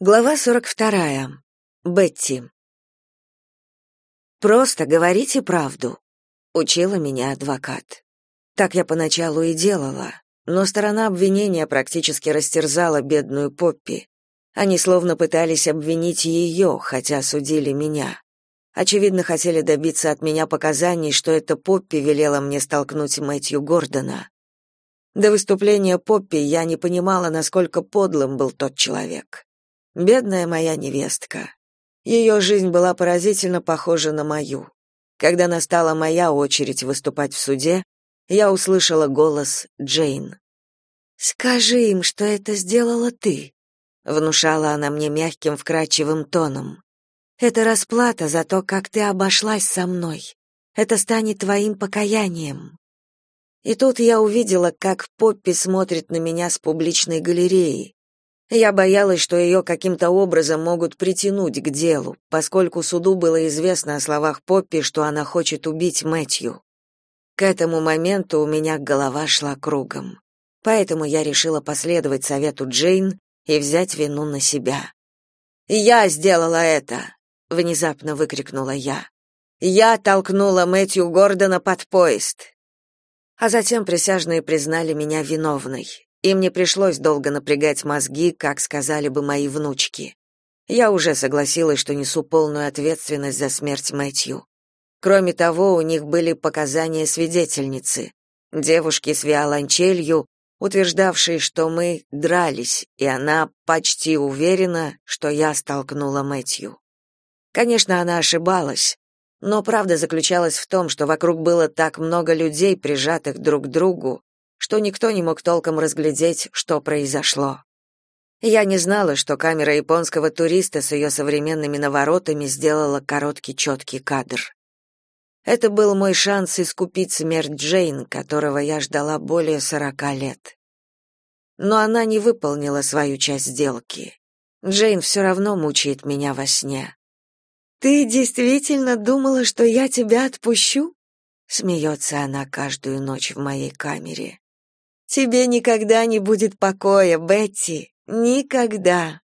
Глава 42. Бетти. Просто говорите правду, учила меня адвокат. Так я поначалу и делала, но сторона обвинения практически растерзала бедную Поппи. Они словно пытались обвинить ее, хотя судили меня. Очевидно, хотели добиться от меня показаний, что это Поппи велела мне столкнуть Мэтью Гордона. До выступления Поппи я не понимала, насколько подлым был тот человек. Бедная моя невестка. Ее жизнь была поразительно похожа на мою. Когда настала моя очередь выступать в суде, я услышала голос Джейн. «Скажи им, что это сделала ты», — внушала она мне мягким, вкрадчивым тоном. «Это расплата за то, как ты обошлась со мной. Это станет твоим покаянием». И тут я увидела, как Поппи смотрит на меня с публичной галереи, я боялась, что ее каким-то образом могут притянуть к делу, поскольку суду было известно о словах Поппи, что она хочет убить Мэтью. К этому моменту у меня голова шла кругом. Поэтому я решила последовать совету Джейн и взять вину на себя. «Я сделала это!» — внезапно выкрикнула я. «Я толкнула Мэтью Гордона под поезд!» А затем присяжные признали меня виновной. Им не пришлось долго напрягать мозги, как сказали бы мои внучки. Я уже согласилась, что несу полную ответственность за смерть Мэтью. Кроме того, у них были показания свидетельницы, девушки с виолончелью, утверждавшей, что мы дрались, и она почти уверена, что я столкнула Мэтью. Конечно, она ошибалась, но правда заключалась в том, что вокруг было так много людей, прижатых друг к другу, что никто не мог толком разглядеть, что произошло. Я не знала, что камера японского туриста с ее современными наворотами сделала короткий четкий кадр. Это был мой шанс искупить смерть Джейн, которого я ждала более сорока лет. Но она не выполнила свою часть сделки. Джейн все равно мучает меня во сне. «Ты действительно думала, что я тебя отпущу?» Смеется она каждую ночь в моей камере. Тебе никогда не будет покоя, Бетти, никогда.